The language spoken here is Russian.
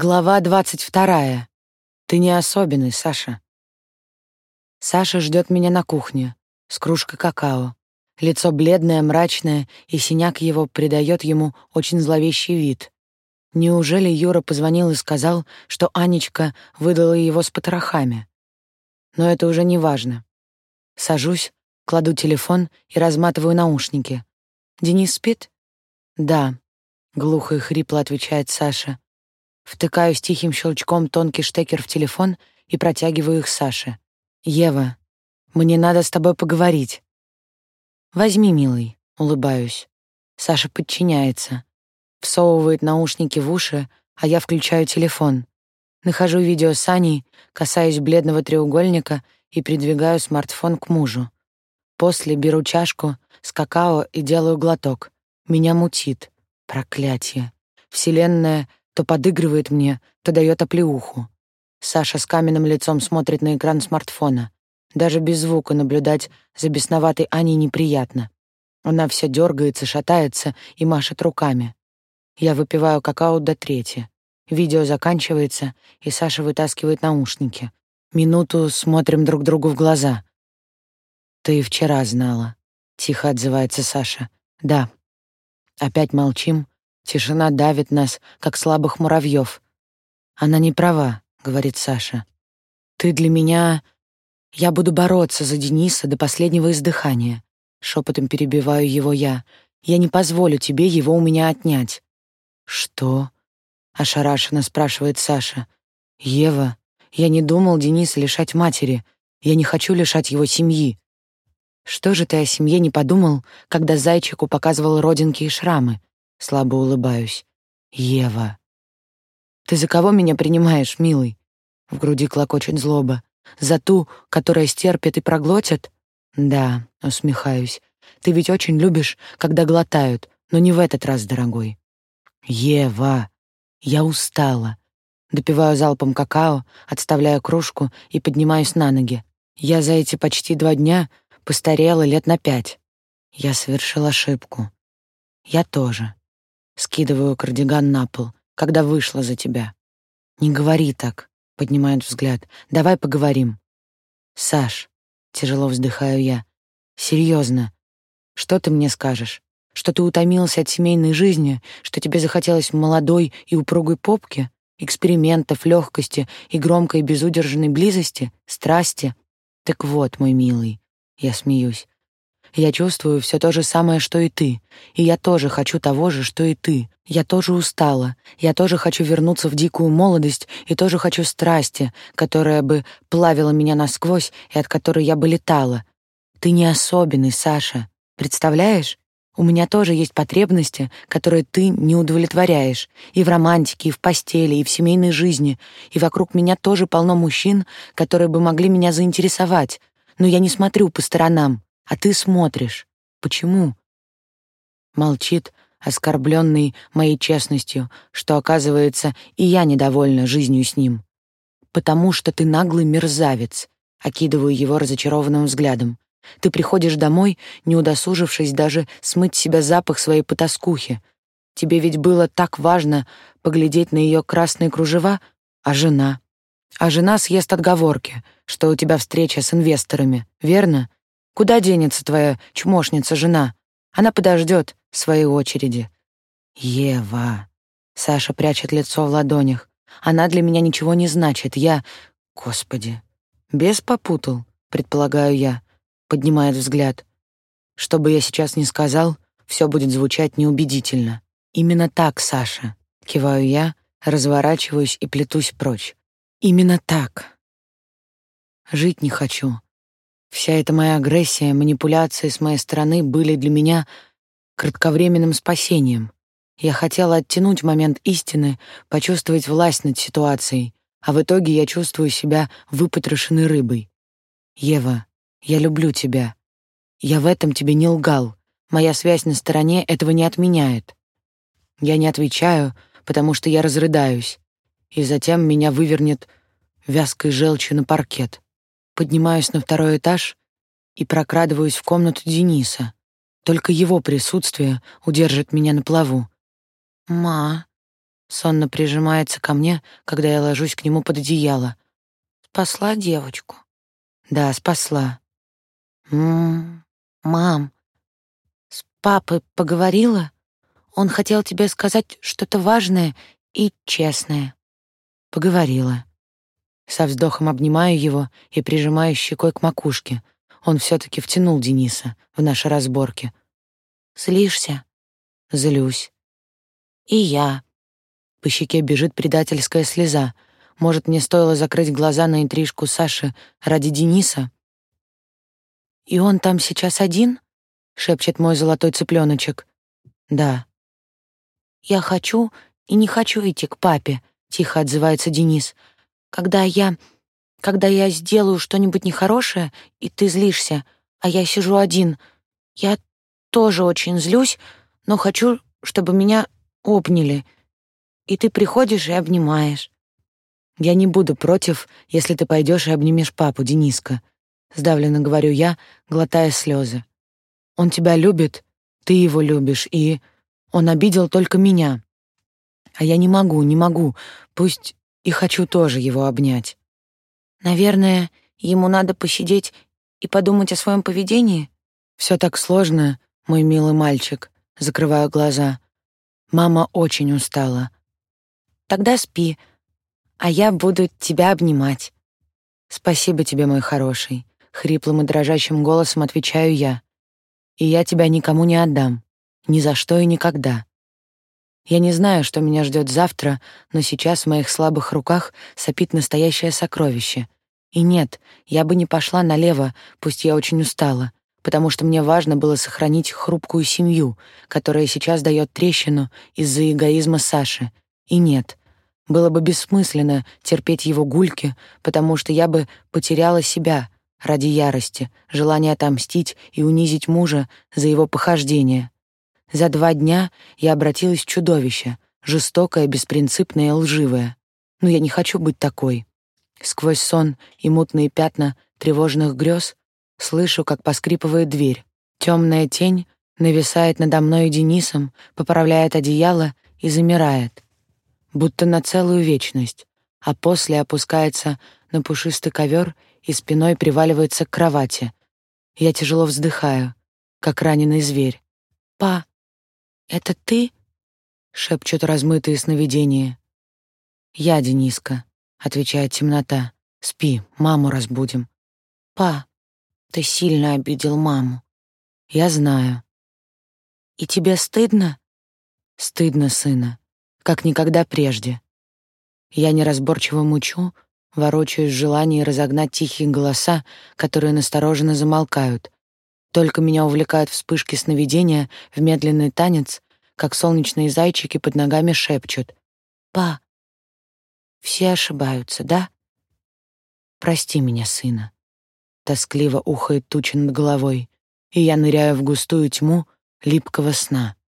Глава двадцать вторая. Ты не особенный, Саша. Саша ждет меня на кухне с кружкой какао. Лицо бледное, мрачное, и синяк его придает ему очень зловещий вид. Неужели Юра позвонил и сказал, что Анечка выдала его с потрохами? Но это уже не важно. Сажусь, кладу телефон и разматываю наушники. Денис спит? Да, глухо и хрипло отвечает Саша. Втыкаю с тихим щелчком тонкий штекер в телефон и протягиваю их Саше. «Ева, мне надо с тобой поговорить». «Возьми, милый», — улыбаюсь. Саша подчиняется. Всовывает наушники в уши, а я включаю телефон. Нахожу видео с Аней, касаюсь бледного треугольника и придвигаю смартфон к мужу. После беру чашку с какао и делаю глоток. Меня мутит. Проклятие. Вселенная то подыгрывает мне, то дает оплеуху. Саша с каменным лицом смотрит на экран смартфона. Даже без звука наблюдать за бесноватой Аней неприятно. Она вся дергается, шатается и машет руками. Я выпиваю какао до трети. Видео заканчивается, и Саша вытаскивает наушники. Минуту смотрим друг другу в глаза. «Ты вчера знала», — тихо отзывается Саша. «Да». Опять молчим, Тишина давит нас, как слабых муравьев. Она не права, говорит Саша. Ты для меня... Я буду бороться за Дениса до последнего издыхания. Шепотом перебиваю его я. Я не позволю тебе его у меня отнять. Что? Ошарашенно спрашивает Саша. Ева, я не думал Дениса лишать матери. Я не хочу лишать его семьи. Что же ты о семье не подумал, когда зайчику показывал родинки и шрамы? Слабо улыбаюсь. Ева. Ты за кого меня принимаешь, милый? В груди клокочет злоба. За ту, которая стерпит и проглотит? Да, усмехаюсь. Ты ведь очень любишь, когда глотают, но не в этот раз, дорогой. Ева, я устала. Допиваю залпом какао, отставляю кружку и поднимаюсь на ноги. Я за эти почти два дня постарела лет на пять. Я совершил ошибку. Я тоже. Скидываю кардиган на пол, когда вышла за тебя. Не говори так, поднимает взгляд. Давай поговорим. Саш, тяжело вздыхаю я. Серьезно, что ты мне скажешь? Что ты утомился от семейной жизни, что тебе захотелось молодой и упругой попки, экспериментов, легкости и громкой безудержной близости, страсти? Так вот, мой милый, я смеюсь. Я чувствую все то же самое, что и ты. И я тоже хочу того же, что и ты. Я тоже устала. Я тоже хочу вернуться в дикую молодость и тоже хочу страсти, которая бы плавила меня насквозь и от которой я бы летала. Ты не особенный, Саша. Представляешь? У меня тоже есть потребности, которые ты не удовлетворяешь. И в романтике, и в постели, и в семейной жизни. И вокруг меня тоже полно мужчин, которые бы могли меня заинтересовать. Но я не смотрю по сторонам. А ты смотришь. Почему? Молчит, оскорбленный моей честностью, что, оказывается, и я недовольна жизнью с ним. Потому что ты наглый мерзавец. Окидываю его разочарованным взглядом. Ты приходишь домой, не удосужившись даже смыть себя запах своей потаскухи. Тебе ведь было так важно поглядеть на ее красные кружева, а жена? А жена съест отговорки, что у тебя встреча с инвесторами, верно? Куда денется твоя чмошница-жена? Она подождет своей очереди. Ева. Саша прячет лицо в ладонях. Она для меня ничего не значит. Я... Господи. Без попутал, предполагаю я. Поднимает взгляд. Что бы я сейчас ни сказал, все будет звучать неубедительно. Именно так, Саша. Киваю я, разворачиваюсь и плетусь прочь. Именно так. Жить не хочу. Вся эта моя агрессия, манипуляции с моей стороны были для меня кратковременным спасением. Я хотела оттянуть момент истины, почувствовать власть над ситуацией, а в итоге я чувствую себя выпотрошенной рыбой. Ева, я люблю тебя. Я в этом тебе не лгал. Моя связь на стороне этого не отменяет. Я не отвечаю, потому что я разрыдаюсь, и затем меня вывернет вязкой желчью на паркет. Поднимаюсь на второй этаж и прокрадываюсь в комнату Дениса. Только его присутствие удержит меня на плаву. «Ма», Сонно прижимается ко мне, когда я ложусь к нему под одеяло. Спасла девочку. Да, спасла. М мам, с папой поговорила? Он хотел тебе сказать что-то важное и честное. Поговорила. Со вздохом обнимаю его и прижимаю щекой к макушке. Он все таки втянул Дениса в наши разборки. Злишься? Злюсь. И я. По щеке бежит предательская слеза. Может, мне стоило закрыть глаза на интрижку Саши ради Дениса? И он там сейчас один? шепчет мой золотой цыпленочек. Да. Я хочу и не хочу идти к папе, тихо отзывается Денис. Когда я когда я сделаю что-нибудь нехорошее, и ты злишься, а я сижу один, я тоже очень злюсь, но хочу, чтобы меня обняли. И ты приходишь и обнимаешь. Я не буду против, если ты пойдешь и обнимешь папу, Дениска, сдавленно говорю я, глотая слезы. Он тебя любит, ты его любишь, и он обидел только меня. А я не могу, не могу. Пусть и хочу тоже его обнять. Наверное, ему надо посидеть и подумать о своем поведении. Все так сложно, мой милый мальчик. Закрываю глаза. Мама очень устала. Тогда спи, а я буду тебя обнимать. Спасибо тебе, мой хороший, хриплым и дрожащим голосом отвечаю я. И я тебя никому не отдам, ни за что и никогда. Я не знаю, что меня ждет завтра, но сейчас в моих слабых руках сопит настоящее сокровище. И нет, я бы не пошла налево, пусть я очень устала, потому что мне важно было сохранить хрупкую семью, которая сейчас дает трещину из-за эгоизма Саши. И нет, было бы бессмысленно терпеть его гульки, потому что я бы потеряла себя ради ярости, желания отомстить и унизить мужа за его похождения. За два дня я обратилась в чудовище, жестокое, беспринципное и лживое. Но я не хочу быть такой. Сквозь сон и мутные пятна тревожных грез слышу, как поскрипывает дверь. Темная тень нависает надо мной и Денисом, поправляет одеяло и замирает, будто на целую вечность, а после опускается на пушистый ковер и спиной приваливается к кровати. Я тяжело вздыхаю, как раненый зверь. «Па, «Это ты?» — шепчут размытые сновидения. «Я, Дениска», — отвечает темнота. «Спи, маму разбудим». «Па, ты сильно обидел маму». «Я знаю». «И тебе стыдно?» «Стыдно, сына, как никогда прежде». Я неразборчиво мучу, ворочаюсь в желании разогнать тихие голоса, которые настороженно замолкают, только меня увлекают вспышки сновидения в медленный танец, как солнечные зайчики под ногами шепчут. «Па, все ошибаются, да? Прости меня, сына». Тоскливо ухает туча над головой, и я ныряю в густую тьму липкого сна.